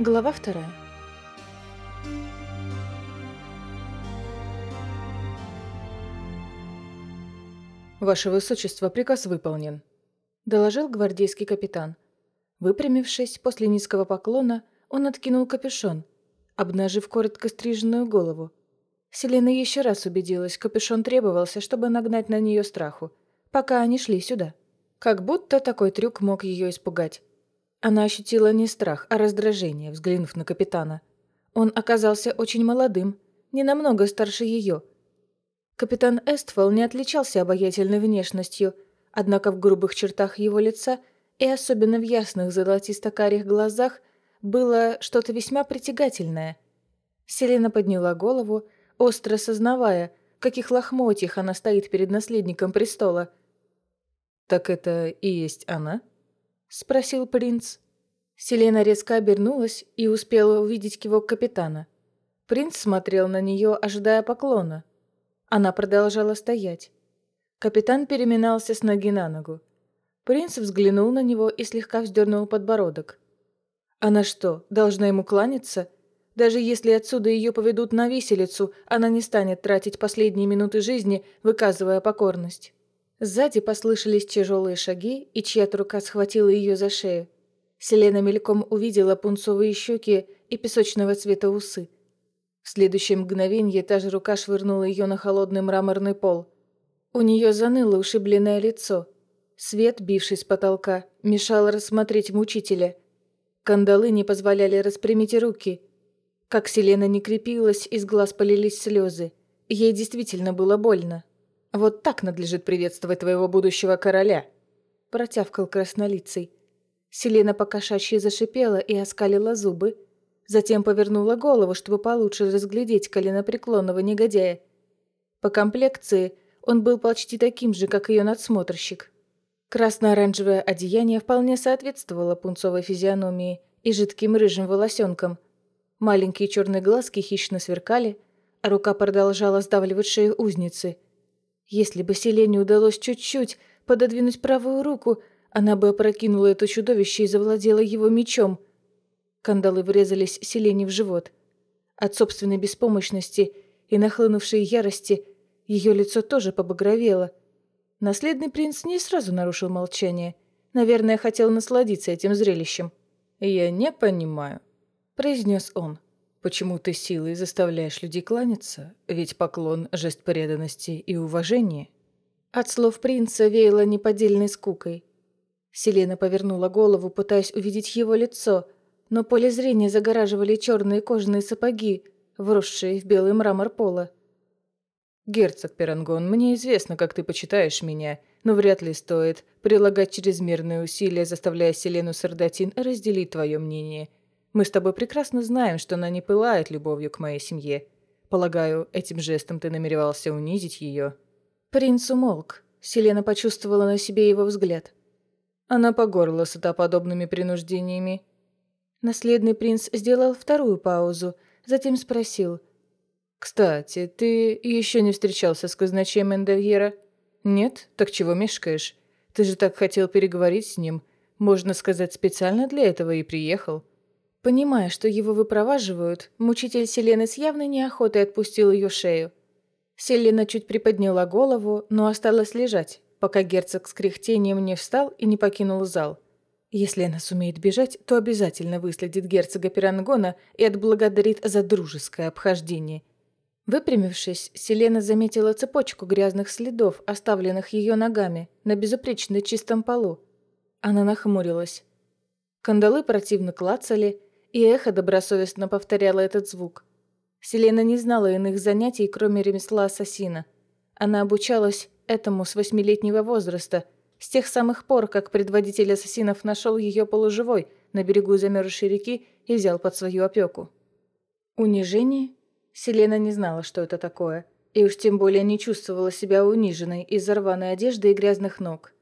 Глава вторая. «Ваше Высочество, приказ выполнен», – доложил гвардейский капитан. Выпрямившись после низкого поклона, он откинул капюшон, обнажив коротко стриженную голову. Селена еще раз убедилась, капюшон требовался, чтобы нагнать на нее страху, пока они шли сюда. Как будто такой трюк мог ее испугать. Она ощутила не страх, а раздражение, взглянув на капитана. Он оказался очень молодым, не намного старше ее. Капитан Эстфол не отличался обаятельной внешностью, однако в грубых чертах его лица и особенно в ясных золотисто-карих глазах было что-то весьма притягательное. Селена подняла голову, остро сознавая, каких лохмотьях она стоит перед наследником престола. «Так это и есть она?» — спросил принц. Селена резко обернулась и успела увидеть кивок капитана. Принц смотрел на нее, ожидая поклона. Она продолжала стоять. Капитан переминался с ноги на ногу. Принц взглянул на него и слегка вздернул подбородок. Она что, должна ему кланяться? Даже если отсюда ее поведут на виселицу, она не станет тратить последние минуты жизни, выказывая покорность. Сзади послышались тяжелые шаги, и чья-то рука схватила ее за шею. Селена мельком увидела пунцовые щеки и песочного цвета усы. В следующее мгновенье та же рука швырнула ее на холодный мраморный пол. У нее заныло ушибленное лицо. Свет, бивший с потолка, мешал рассмотреть мучителя. Кандалы не позволяли распрямить руки. Как Селена не крепилась, из глаз полились слезы. Ей действительно было больно. «Вот так надлежит приветствовать твоего будущего короля», – протявкал краснолицей. Селена покошачьи зашипела и оскалила зубы. Затем повернула голову, чтобы получше разглядеть коленопреклонного негодяя. По комплекции он был почти таким же, как ее надсмотрщик. Красно-оранжевое одеяние вполне соответствовало пунцовой физиономии и жидким рыжим волосенкам. Маленькие черные глазки хищно сверкали, а рука продолжала сдавливать шею узницы – если бы Селене удалось чуть-чуть пододвинуть правую руку, она бы опрокинула это чудовище и завладела его мечом. Кандалы врезались Селене в живот. От собственной беспомощности и нахлынувшей ярости ее лицо тоже побагровело. Наследный принц не сразу нарушил молчание. Наверное, хотел насладиться этим зрелищем. «Я не понимаю», — произнес он. Почему ты силой заставляешь людей кланяться? Ведь поклон – жест преданности и уважения. От слов принца веяло неподдельной скукой. Селена повернула голову, пытаясь увидеть его лицо, но поле зрения загораживали черные кожаные сапоги, вросшие в белый мрамор пола. «Герцог Перангон, мне известно, как ты почитаешь меня, но вряд ли стоит прилагать чрезмерные усилия, заставляя Селену Сардатин разделить твое мнение – мы с тобой прекрасно знаем, что она не пылает любовью к моей семье. Полагаю, этим жестом ты намеревался унизить ее». Принц умолк. Селена почувствовала на себе его взгляд. Она по горло сыта подобными принуждениями. Наследный принц сделал вторую паузу, затем спросил. «Кстати, ты еще не встречался с казначеем Эндовьера?» «Нет? Так чего мешкаешь? Ты же так хотел переговорить с ним. Можно сказать, специально для этого и приехал». Понимая, что его выпроваживают, мучитель Селены с явной неохотой отпустил ее шею. Селена чуть приподняла голову, но осталась лежать, пока герцог с кряхтением не встал и не покинул зал. Если она сумеет бежать, то обязательно выследит герцога Пирангона и отблагодарит за дружеское обхождение. Выпрямившись, Селена заметила цепочку грязных следов, оставленных ее ногами, на безупречно чистом полу. Она нахмурилась. Кандалы противно клацали, и эхо добросовестно повторяло этот звук. Селена не знала иных занятий, кроме ремесла ассасина. Она обучалась этому с восьмилетнего возраста, с тех самых пор, как предводитель ассасинов нашел ее полуживой на берегу замерзшей реки и взял под свою опеку. Унижение? Селена не знала, что это такое, и уж тем более не чувствовала себя униженной из-за рваной одежды и грязных ног.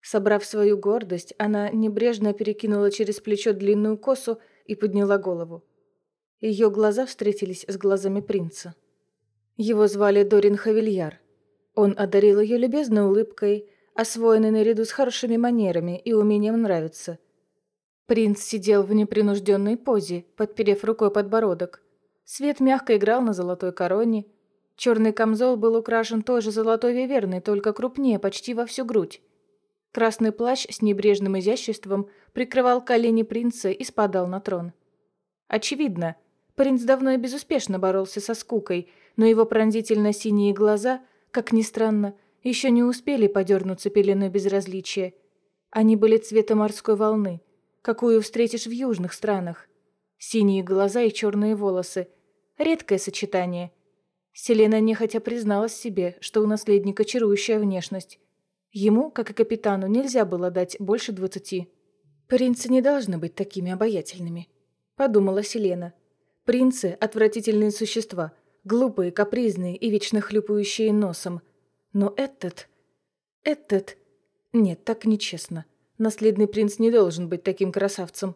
Собрав свою гордость, она небрежно перекинула через плечо длинную косу и подняла голову. Ее глаза встретились с глазами принца. Его звали Дорин Хавильяр. Он одарил ее любезной улыбкой, освоенной наряду с хорошими манерами и умением нравиться. Принц сидел в непринужденной позе, подперев рукой подбородок. Свет мягко играл на золотой короне. Черный камзол был украшен той же золотой виверной, только крупнее, почти во всю грудь. Красный плащ с небрежным изяществом прикрывал колени принца и спадал на трон. Очевидно, принц давно и безуспешно боролся со скукой, но его пронзительно-синие глаза, как ни странно, еще не успели подернуться пеленой безразличия. Они были цвета морской волны, какую встретишь в южных странах. Синие глаза и черные волосы. Редкое сочетание. Селена нехотя призналась себе, что у наследника чарующая внешность. Ему, как и капитану, нельзя было дать больше двадцати. «Принцы не должны быть такими обаятельными», — подумала Селена. «Принцы — отвратительные существа, глупые, капризные и вечно хлюпающие носом. Но этот... этот... Нет, так нечестно. Наследный принц не должен быть таким красавцем.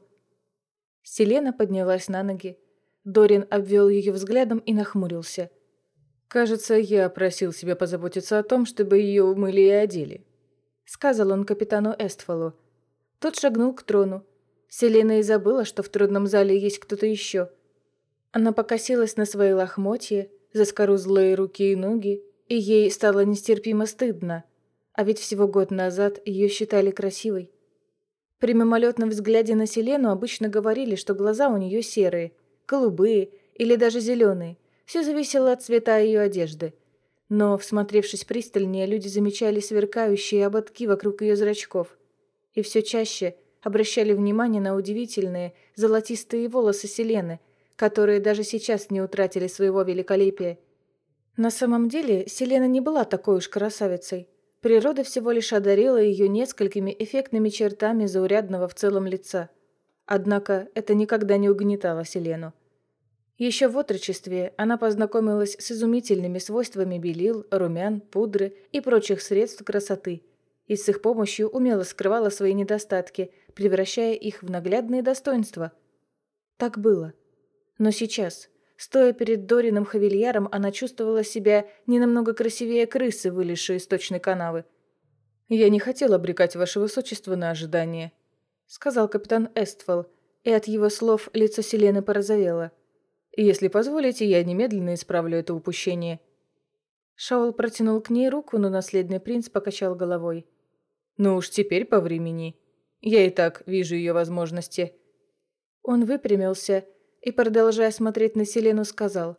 Селена поднялась на ноги. Дорин обвел ее взглядом и нахмурился. «Кажется, я просил себя позаботиться о том, чтобы ее умыли и одели», — сказал он капитану Эстфолу. Тот шагнул к трону. Селена и забыла, что в трудном зале есть кто-то еще. Она покосилась на свои лохмотья, заскорузлые руки и ноги, и ей стало нестерпимо стыдно. А ведь всего год назад ее считали красивой. При мимолетном взгляде на Селену обычно говорили, что глаза у нее серые, голубые или даже зеленые. Все зависело от цвета ее одежды. Но, всмотревшись пристальнее, люди замечали сверкающие ободки вокруг ее зрачков. И все чаще обращали внимание на удивительные золотистые волосы Селены, которые даже сейчас не утратили своего великолепия. На самом деле, Селена не была такой уж красавицей. Природа всего лишь одарила ее несколькими эффектными чертами заурядного в целом лица. Однако это никогда не угнетало Селену. Еще в отрочестве она познакомилась с изумительными свойствами белил, румян, пудры и прочих средств красоты, и с их помощью умело скрывала свои недостатки, превращая их в наглядные достоинства. Так было. Но сейчас, Стоя перед Дорином Хавильяром, она чувствовала себя не намного красивее крысы, вылезшей из точной канавы. «Я не хотел обрекать ваше высочество на ожидание», — сказал капитан Эствол, и от его слов лицо Селены порозовело. «Если позволите, я немедленно исправлю это упущение». Шаул протянул к ней руку, но наследный принц покачал головой. «Ну уж теперь по времени. Я и так вижу ее возможности». Он выпрямился и, продолжая смотреть на Селену, сказал.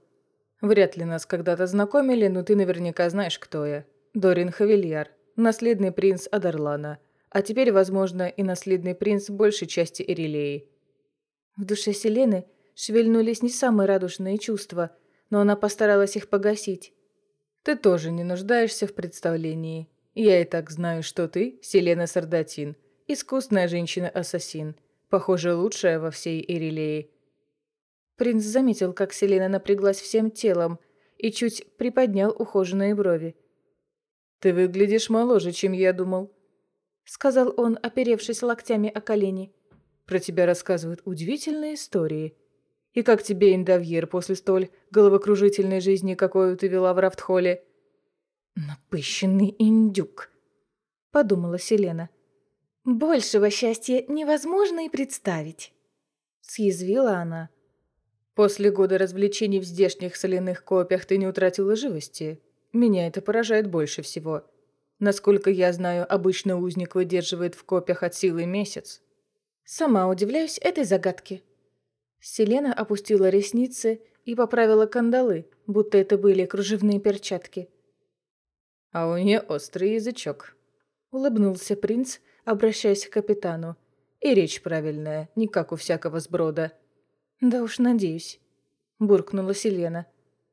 «Вряд ли нас когда-то знакомили, но ты наверняка знаешь, кто я. Дорин Хавильяр, наследный принц Адарлана, а теперь, возможно, и наследный принц большей части Эрилеи». В душе Селены шевельнулись не самые радужные чувства, но она постаралась их погасить. «Ты тоже не нуждаешься в представлении. Я и так знаю, что ты, Селена Сардатин, искусная женщина-ассасин, похоже, лучшая во всей Эрилее. Принц заметил, как Селена напряглась всем телом и чуть приподнял ухоженные брови. «Ты выглядишь моложе, чем я думал», — сказал он, оперевшись локтями о колени. «Про тебя рассказывают удивительные истории. И как тебе, Индавьер, после столь головокружительной жизни, какую ты вела в Рафтхолле?» «Напыщенный индюк», — подумала Селена. «Большего счастья невозможно и представить», — съязвила она. После года развлечений в здешних соляных копиях ты не утратила живости. Меня это поражает больше всего. Насколько я знаю, обычно узник выдерживает в копиях от силы месяц. Сама удивляюсь этой загадке. Селена опустила ресницы и поправила кандалы, будто это были кружевные перчатки. «А у нее острый язычок», — улыбнулся принц, обращаясь к капитану. «И речь правильная, не как у всякого сброда». «Да уж надеюсь», — буркнула Селена.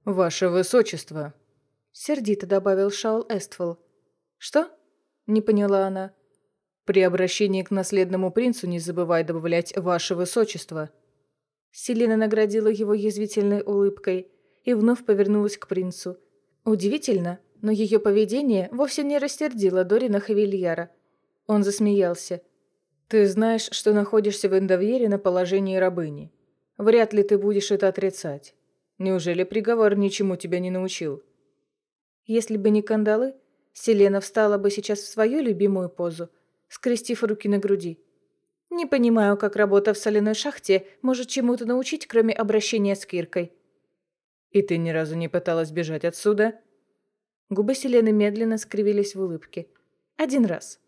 «Ваше высочество», — сердито добавил Шаул Эствол. «Что?» — не поняла она. «При обращении к наследному принцу не забывай добавлять «ваше высочество». Селена наградила его язвительной улыбкой и вновь повернулась к принцу. Удивительно, но ее поведение вовсе не растердило Дорина Хавильяра. Он засмеялся. «Ты знаешь, что находишься в Эндовьере на положении рабыни. Вряд ли ты будешь это отрицать. Неужели приговор ничему тебя не научил? Если бы не кандалы, Селена встала бы сейчас в свою любимую позу, скрестив руки на груди. Не понимаю, как работа в соляной шахте может чему-то научить, кроме обращения с Киркой. И ты ни разу не пыталась бежать отсюда? Губы Селены медленно скривились в улыбке. Один раз.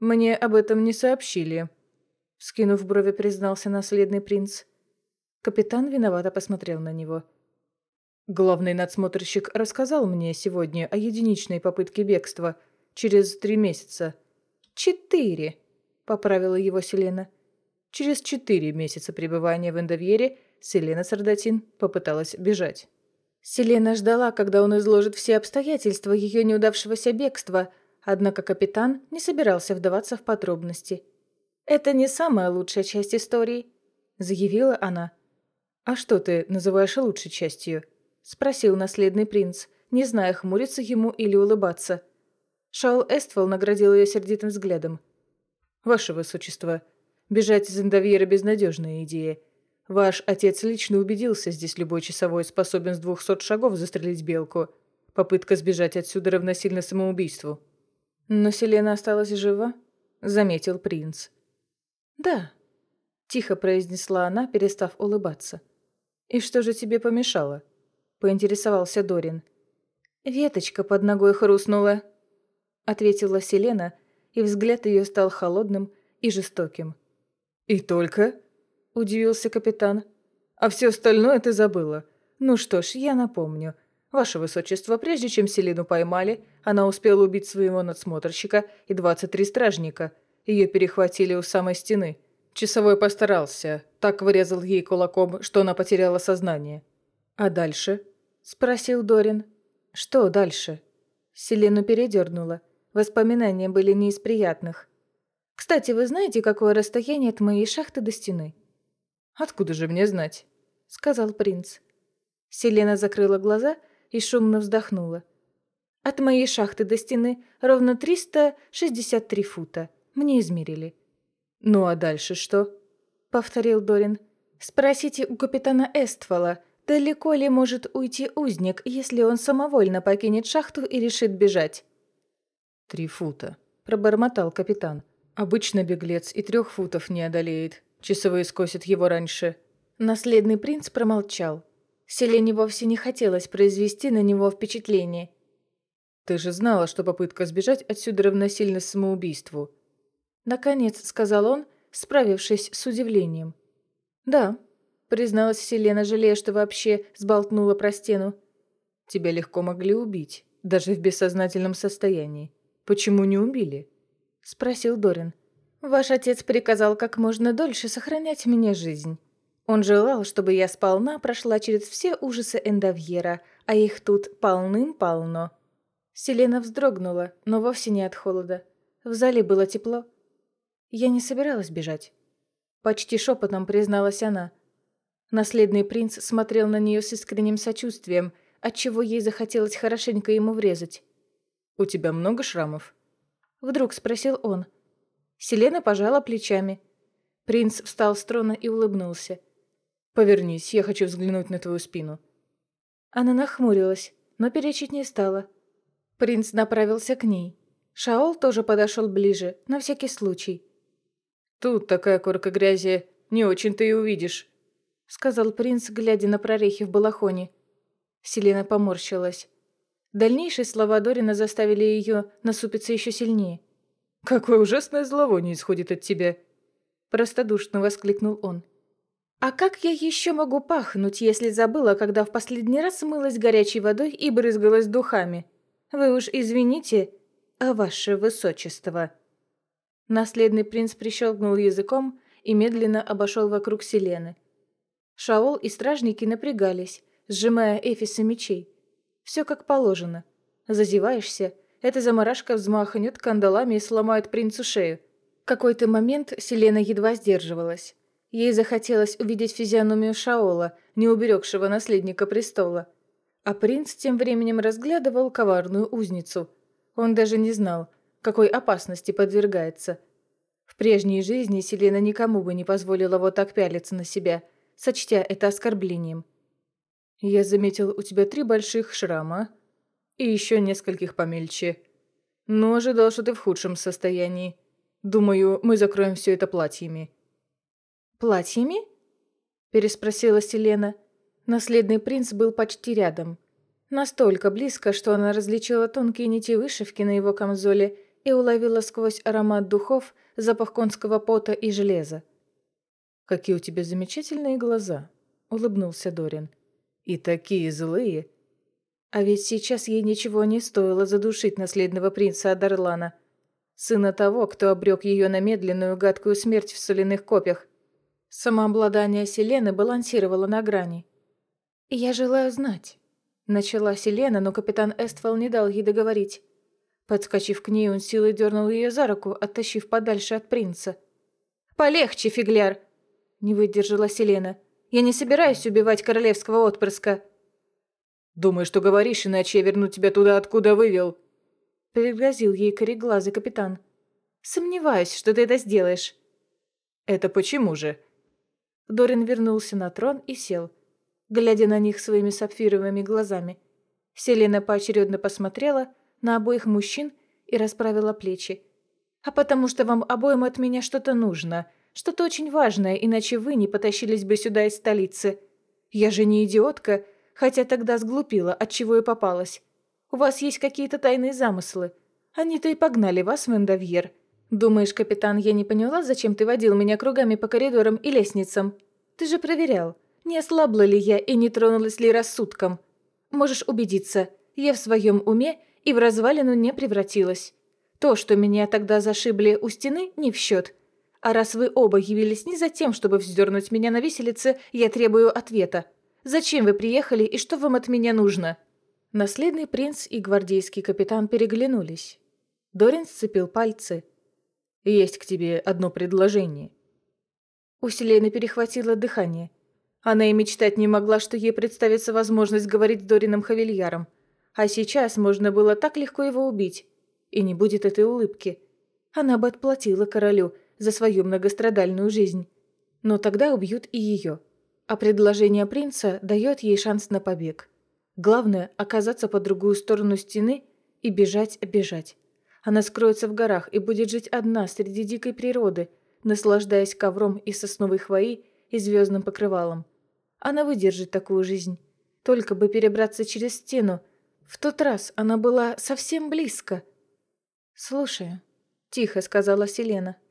Мне об этом не сообщили. Скинув брови, признался наследный принц. Капитан виновато посмотрел на него. Главный надсмотрщик рассказал мне сегодня о единичной попытке бегства через три месяца. Четыре, поправила его Селена. Через четыре месяца пребывания в Эндовьере Селена Сардатин попыталась бежать. Селена ждала, когда он изложит все обстоятельства ее неудавшегося бегства, однако капитан не собирался вдаваться в подробности. «Это не самая лучшая часть истории», — заявила она. «А что ты называешь лучшей частью?» — спросил наследный принц, не зная, хмуриться ему или улыбаться. Шаул Эствол наградил ее сердитым взглядом. «Ваше высочество, бежать из Индовьера – безнадежная идея. Ваш отец лично убедился, здесь любой часовой способен с двухсот шагов застрелить белку. Попытка сбежать отсюда равносильно самоубийству». «Но Селена осталась жива?» – заметил принц. «Да», – тихо произнесла она, перестав улыбаться. «И что же тебе помешало?» – поинтересовался Дорин. «Веточка под ногой хрустнула», – ответила Селена, и взгляд ее стал холодным и жестоким. «И только?» – удивился капитан. «А все остальное ты забыла. Ну что ж, я напомню. Ваше Высочество, прежде чем Селину поймали, она успела убить своего надсмотрщика и 23 стражника. Ее перехватили у самой стены. Часовой постарался, так вырезал ей кулаком, что она потеряла сознание. «А дальше?» – спросил Дорин. «Что дальше?» Селену передернула. Воспоминания были не из приятных. «Кстати, вы знаете, какое расстояние от моей шахты до стены?» «Откуда же мне знать?» – сказал принц. Селена закрыла глаза и шумно вздохнула. «От моей шахты до стены ровно 363 фута. Мне измерили». «Ну а дальше что?» – повторил Дорин. «Спросите у капитана Эствола, далеко ли может уйти узник, если он самовольно покинет шахту и решит бежать?» «Три фута», – пробормотал капитан. «Обычно беглец и трех футов не одолеет. Часовые скосят его раньше». Наследный принц промолчал. Селене вовсе не хотелось произвести на него впечатление. «Ты же знала, что попытка сбежать отсюда равносильна самоубийству». Наконец, сказал он, справившись с удивлением. «Да», — призналась Селена, жалея, что вообще сболтнула про стену. «Тебя легко могли убить, даже в бессознательном состоянии. Почему не убили?» — спросил Дорин. «Ваш отец приказал как можно дольше сохранять мне жизнь». Он желал, чтобы я сполна прошла через все ужасы Эндовьера, а их тут полным-полно. Селена вздрогнула, но вовсе не от холода. В зале было тепло. Я не собиралась бежать. Почти шепотом призналась она. Наследный принц смотрел на нее с искренним сочувствием, отчего ей захотелось хорошенько ему врезать. «У тебя много шрамов?» Вдруг спросил он. Селена пожала плечами. Принц встал с трона и улыбнулся. «Повернись, я хочу взглянуть на твою спину». Она нахмурилась, но перечить не стала. Принц направился к ней. Шаол тоже подошел ближе, на всякий случай. «Тут такая корка грязи, не очень ты и увидишь», — сказал принц, глядя на прорехи в балахоне. Селена поморщилась. Дальнейшие слова Дорина заставили ее насупиться еще сильнее. «Какое ужасное зловоние исходит от тебя!» Простодушно воскликнул он. «А как я еще могу пахнуть, если забыла, когда в последний раз мылась горячей водой и брызгалась духами? Вы уж извините, а ваше высочество». Наследный принц прищелкнул языком и медленно обошел вокруг Селены. Шаол и стражники напрягались, сжимая эфисы мечей. Все как положено. Зазеваешься, эта заморашка взмахнет кандалами и сломает принцу шею. В какой-то момент Селена едва сдерживалась. Ей захотелось увидеть физиономию Шаола, не уберегшего наследника престола. А принц тем временем разглядывал коварную узницу. Он даже не знал, какой опасности подвергается. В прежней жизни Селена никому бы не позволила вот так пялиться на себя, сочтя это оскорблением. «Я заметил у тебя три больших шрама и еще нескольких помельче. Но ожидал, что ты в худшем состоянии. Думаю, мы закроем все это платьями». «Платьями?» – переспросила Селена. Наследный принц был почти рядом. Настолько близко, что она различила тонкие нити вышивки на его камзоле и уловила сквозь аромат духов запах конского пота и железа. «Какие у тебя замечательные глаза!» – улыбнулся Дорин. «И такие злые!» А ведь сейчас ей ничего не стоило задушить наследного принца Адарлана, сына того, кто обрек ее на медленную гадкую смерть в соляных копьях. Самообладание Селены балансировало на грани. «Я желаю знать», – начала Селена, но капитан Эствол не дал ей договорить. Подскочив к ней, он силой дернул ее за руку, оттащив подальше от принца. «Полегче, фигляр!» Не выдержала Селена. «Я не собираюсь убивать королевского отпрыска». «Думаешь, что говоришь, иначе я верну тебя туда, откуда вывел?» Пригрозил ей кореглазый капитан. «Сомневаюсь, что ты это сделаешь». «Это почему же?» Дорин вернулся на трон и сел, глядя на них своими сапфировыми глазами. Селена поочередно посмотрела на обоих мужчин и расправила плечи. «А потому что вам обоим от меня что-то нужно», что-то очень важное, иначе вы не потащились бы сюда из столицы. Я же не идиотка, хотя тогда сглупила, от чего и попалась. У вас есть какие-то тайные замыслы. Они-то и погнали вас в Эндовьер. Думаешь, капитан, я не поняла, зачем ты водил меня кругами по коридорам и лестницам? Ты же проверял, не ослабла ли я и не тронулась ли рассудком. Можешь убедиться, я в своем уме и в развалину не превратилась. То, что меня тогда зашибли у стены, не в счет. А раз вы оба явились не за тем, чтобы вздернуть меня на виселице, я требую ответа. Зачем вы приехали и что вам от меня нужно?» Наследный принц и гвардейский капитан переглянулись. Дорин сцепил пальцы. «Есть к тебе одно предложение». У Селены перехватило дыхание. Она и мечтать не могла, что ей представится возможность говорить с Дорином Хавильяром. А сейчас можно было так легко его убить. И не будет этой улыбки. Она бы отплатила королю – за свою многострадальную жизнь. Но тогда убьют и ее. А предложение принца дает ей шанс на побег. Главное – оказаться по другую сторону стены и бежать-бежать. Она скроется в горах и будет жить одна среди дикой природы, наслаждаясь ковром из сосновой хвои и звездным покрывалом. Она выдержит такую жизнь. Только бы перебраться через стену. В тот раз она была совсем близко. «Слушай», – тихо сказала Селена –